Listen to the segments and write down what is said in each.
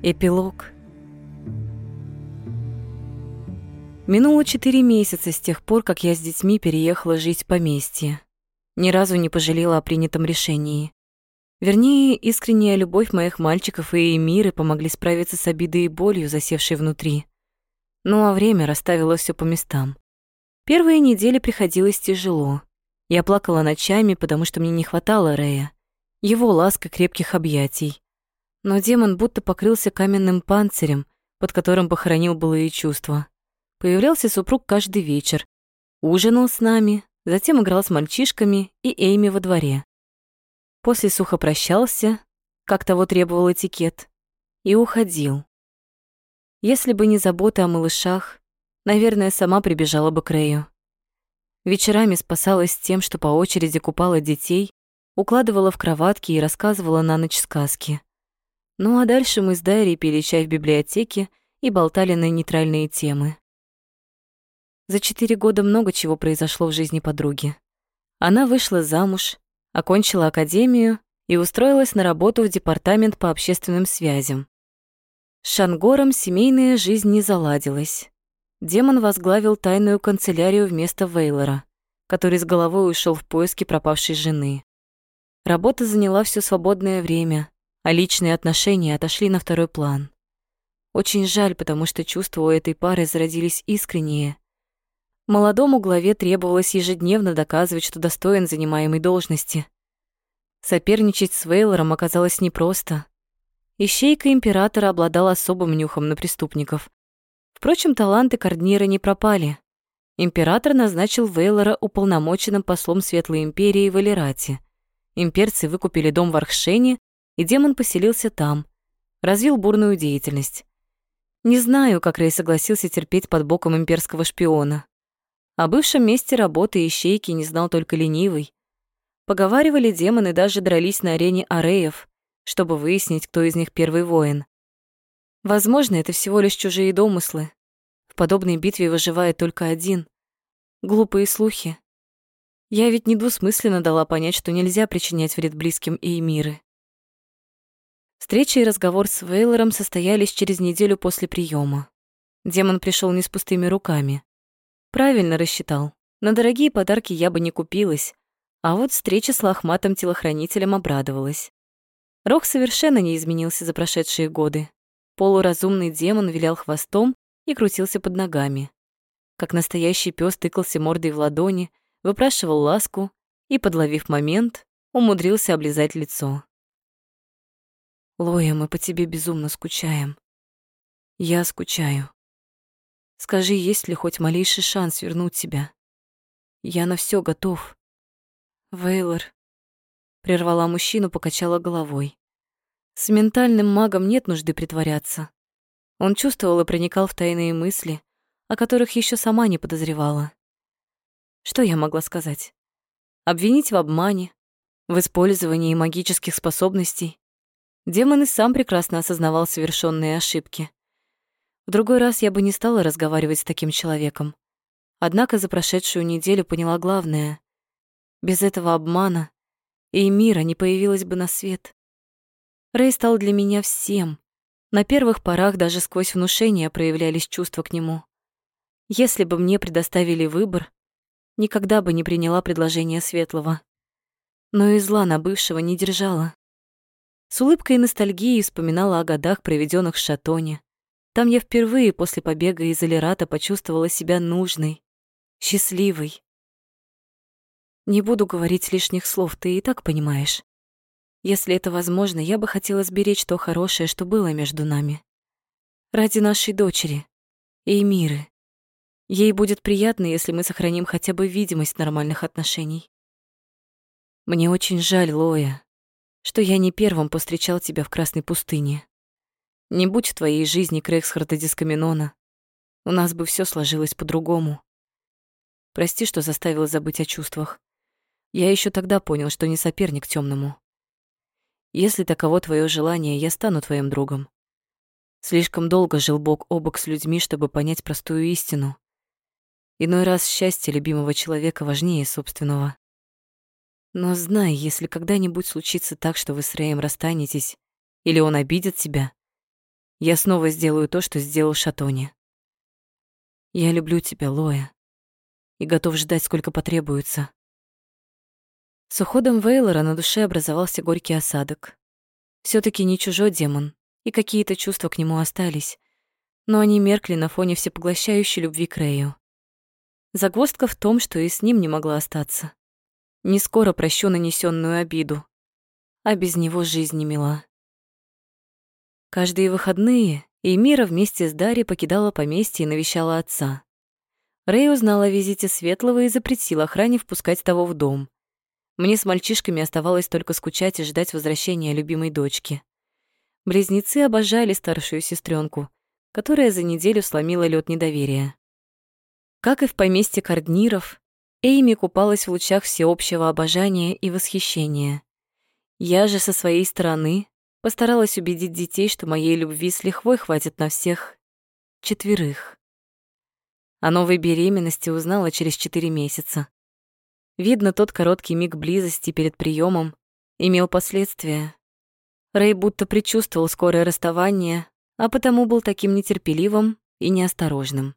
Эпилог. Минуло четыре месяца с тех пор, как я с детьми переехала жить в поместье. Ни разу не пожалела о принятом решении. Вернее, искренняя любовь моих мальчиков и Эмиры помогли справиться с обидой и болью, засевшей внутри. Ну а время расставило все по местам. Первые недели приходилось тяжело. Я плакала ночами, потому что мне не хватало Рея, его ласка крепких объятий. Но демон будто покрылся каменным панцирем, под которым похоронил былые чувства. Появлялся супруг каждый вечер, ужинал с нами, затем играл с мальчишками и Эйми во дворе. После сухо прощался, как того требовал этикет, и уходил. Если бы не забота о малышах, наверное, сама прибежала бы к Рэю. Вечерами спасалась тем, что по очереди купала детей, укладывала в кроватки и рассказывала на ночь сказки. Ну а дальше мы с Дайри пили чай в библиотеке и болтали на нейтральные темы. За четыре года много чего произошло в жизни подруги. Она вышла замуж, окончила академию и устроилась на работу в департамент по общественным связям. С Шангором семейная жизнь не заладилась. Демон возглавил тайную канцелярию вместо Вейлора, который с головой ушел в поиски пропавшей жены. Работа заняла все свободное время, а личные отношения отошли на второй план. Очень жаль, потому что чувства у этой пары зародились искренние. Молодому главе требовалось ежедневно доказывать, что достоин занимаемой должности. Соперничать с Вейлором оказалось непросто. Ищейка императора обладал особым нюхом на преступников. Впрочем, таланты Корднира не пропали. Император назначил Вейлора уполномоченным послом Светлой Империи в Элирате. Имперцы выкупили дом в Архшене, и демон поселился там, развил бурную деятельность. Не знаю, как Рэй согласился терпеть под боком имперского шпиона. О бывшем месте работы ищейки не знал только ленивый. Поговаривали демоны, даже дрались на арене ареев, чтобы выяснить, кто из них первый воин. Возможно, это всего лишь чужие домыслы. В подобной битве выживает только один. Глупые слухи. Я ведь недвусмысленно дала понять, что нельзя причинять вред близким и Эмиры. Встреча и разговор с Вейлором состоялись через неделю после приема. Демон пришел не с пустыми руками. Правильно рассчитал. На дорогие подарки я бы не купилась, а вот встреча с лохматым телохранителем обрадовалась. Рох совершенно не изменился за прошедшие годы. Полуразумный демон вилял хвостом и крутился под ногами. Как настоящий пес тыкался мордой в ладони, выпрашивал ласку и, подловив момент, умудрился облизать лицо. «Лоя, мы по тебе безумно скучаем. Я скучаю. Скажи, есть ли хоть малейший шанс вернуть тебя? Я на все готов». «Вейлор», — прервала мужчину, покачала головой. С ментальным магом нет нужды притворяться. Он чувствовал и проникал в тайные мысли, о которых еще сама не подозревала. Что я могла сказать? Обвинить в обмане, в использовании магических способностей. Демон и сам прекрасно осознавал совершенные ошибки. В другой раз я бы не стала разговаривать с таким человеком. Однако за прошедшую неделю поняла главное. Без этого обмана и мира не появилась бы на свет. Рэй стал для меня всем. На первых порах даже сквозь внушение проявлялись чувства к нему. Если бы мне предоставили выбор, никогда бы не приняла предложение Светлого. Но и зла на бывшего не держала. С улыбкой и ностальгией вспоминала о годах, проведенных в Шатоне. Там я впервые после побега из Элерата почувствовала себя нужной, счастливой. Не буду говорить лишних слов, ты и так понимаешь. Если это возможно, я бы хотела сберечь то хорошее, что было между нами. Ради нашей дочери и Миры. Ей будет приятно, если мы сохраним хотя бы видимость нормальных отношений. Мне очень жаль, Лоя, что я не первым повстречал тебя в Красной пустыне. Не будь в твоей жизни Крексхарда Дискаминона, у нас бы все сложилось по-другому. Прости, что заставила забыть о чувствах. Я еще тогда понял, что не соперник темному. Если таково твое желание, я стану твоим другом. Слишком долго жил бок о бок с людьми, чтобы понять простую истину. Иной раз счастье любимого человека важнее собственного. Но знай, если когда-нибудь случится так, что вы с Рэем расстанетесь, или он обидит тебя, Я снова сделаю то, что сделал Шатони. Я люблю тебя, Лоя, и готов ждать, сколько потребуется. С уходом Вейлора на душе образовался горький осадок. все таки не чужой демон, и какие-то чувства к нему остались, но они меркли на фоне всепоглощающей любви к Рэю. Загвоздка в том, что и с ним не могла остаться. Не скоро прощу нанесенную обиду, а без него жизнь не мила. Каждые выходные Эмира вместе с Дарьей покидала поместье и навещала отца. Рэй узнала о визите Светлого и запретил охране впускать того в дом. Мне с мальчишками оставалось только скучать и ждать возвращения любимой дочки. Близнецы обожали старшую сестренку, которая за неделю сломила лед недоверия. Как и в поместье Кардниров, Эйми купалась в лучах всеобщего обожания и восхищения. Я же со своей стороны постаралась убедить детей, что моей любви с лихвой хватит на всех четверых. О новой беременности узнала через четыре месяца. Видно, тот короткий миг близости перед приемом имел последствия. Рэй будто предчувствовал скорое расставание, а потому был таким нетерпеливым и неосторожным.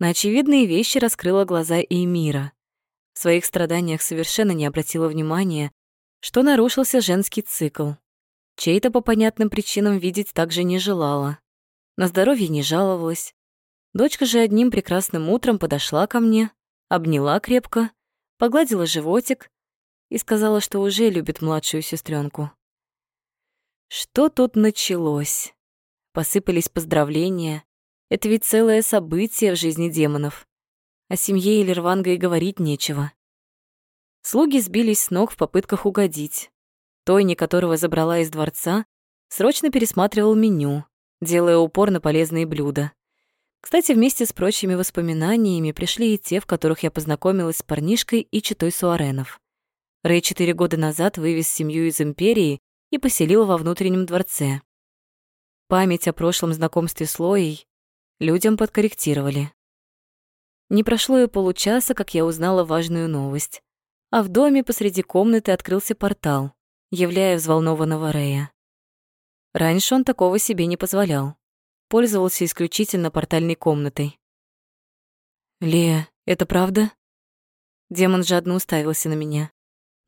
На очевидные вещи раскрыла глаза и Эмира. В своих страданиях совершенно не обратила внимания, что нарушился женский цикл. Чей-то по понятным причинам видеть также не желала. На здоровье не жаловалась. Дочка же одним прекрасным утром подошла ко мне, обняла крепко, погладила животик и сказала, что уже любит младшую сестренку. Что тут началось? Посыпались поздравления, это ведь целое событие в жизни демонов. О семье Элерванга и говорить нечего. Слуги сбились с ног в попытках угодить. Тойни, которого забрала из дворца, срочно пересматривал меню, делая упор на полезные блюда. Кстати, вместе с прочими воспоминаниями пришли и те, в которых я познакомилась с парнишкой и читой Суаренов. Рэй четыре года назад вывез семью из Империи и поселил во внутреннем дворце. Память о прошлом знакомстве с Лоей Людям подкорректировали. Не прошло и получаса, как я узнала важную новость. А в доме посреди комнаты открылся портал, являя взволнованного Рея. Раньше он такого себе не позволял. Пользовался исключительно портальной комнатой. «Лея, это правда?» Демон жадно уставился на меня,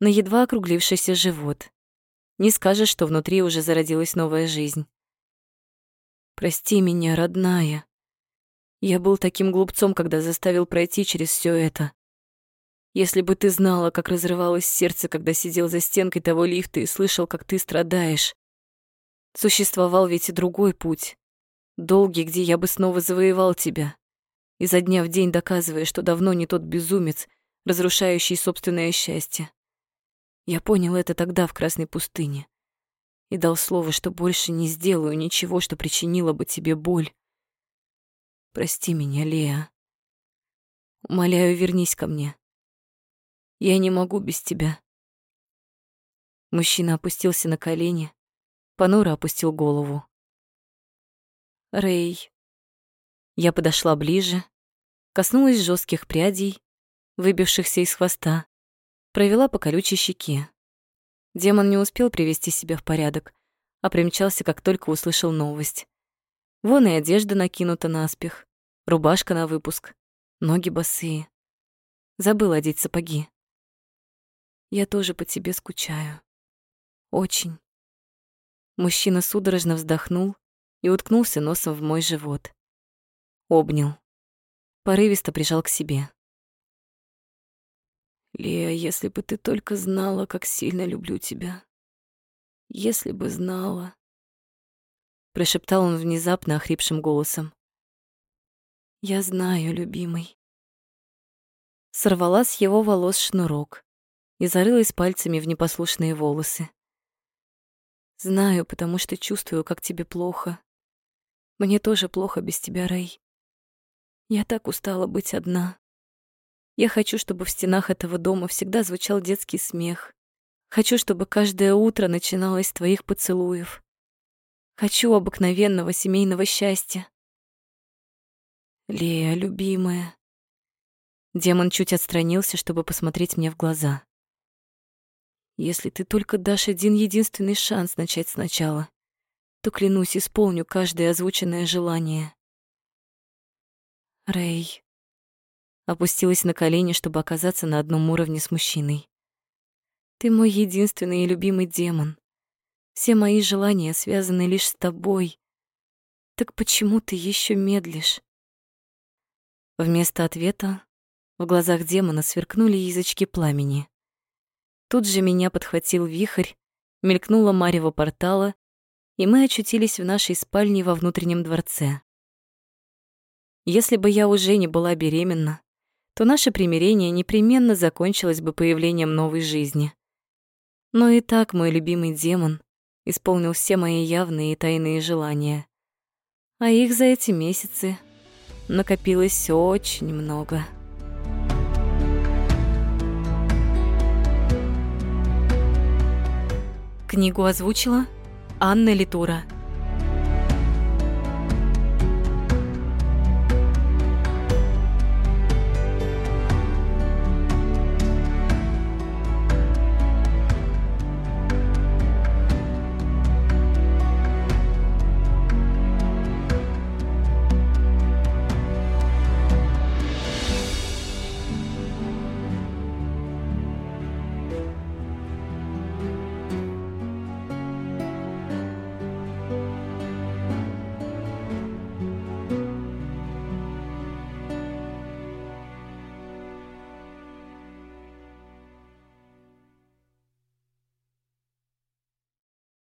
на едва округлившийся живот. Не скажешь, что внутри уже зародилась новая жизнь. «Прости меня, родная», я был таким глупцом, когда заставил пройти через все это. Если бы ты знала, как разрывалось сердце, когда сидел за стенкой того лифта и слышал, как ты страдаешь. Существовал ведь и другой путь. Долгий, где я бы снова завоевал тебя. Изо дня в день доказывая, что давно не тот безумец, разрушающий собственное счастье. Я понял это тогда в Красной пустыне. И дал слово, что больше не сделаю ничего, что причинило бы тебе боль. Прости меня, Лея. Умоляю, вернись ко мне. Я не могу без тебя. Мужчина опустился на колени, понуро опустил голову. Рэй. Я подошла ближе, коснулась жестких прядей, выбившихся из хвоста, провела по колючей щеке. Демон не успел привести себя в порядок, а примчался, как только услышал новость. Вон и одежда накинута наспех, рубашка на выпуск, ноги босые. Забыл одеть сапоги. Я тоже по тебе скучаю. Очень. Мужчина судорожно вздохнул и уткнулся носом в мой живот. Обнял. Порывисто прижал к себе. Лея, если бы ты только знала, как сильно люблю тебя. Если бы знала прошептал он внезапно охрипшим голосом. Я знаю, любимый. Сорвала с его волос шнурок и зарылась пальцами в непослушные волосы. Знаю, потому что чувствую, как тебе плохо. Мне тоже плохо без тебя, Рэй. Я так устала быть одна. Я хочу, чтобы в стенах этого дома всегда звучал детский смех. Хочу, чтобы каждое утро начиналось с твоих поцелуев. Хочу обыкновенного семейного счастья. Лея, любимая. Демон чуть отстранился, чтобы посмотреть мне в глаза. Если ты только дашь один единственный шанс начать сначала, то, клянусь, исполню каждое озвученное желание. Рэй опустилась на колени, чтобы оказаться на одном уровне с мужчиной. Ты мой единственный и любимый демон. Все мои желания связаны лишь с тобой. Так почему ты еще медлишь? Вместо ответа в глазах демона сверкнули язычки пламени. Тут же меня подхватил вихрь, мелькнула марево портала, и мы очутились в нашей спальне во внутреннем дворце. Если бы я уже не была беременна, то наше примирение непременно закончилось бы появлением новой жизни. Но и так мой любимый демон исполнил все мои явные и тайные желания. А их за эти месяцы накопилось очень много. Книгу озвучила Анна Литура.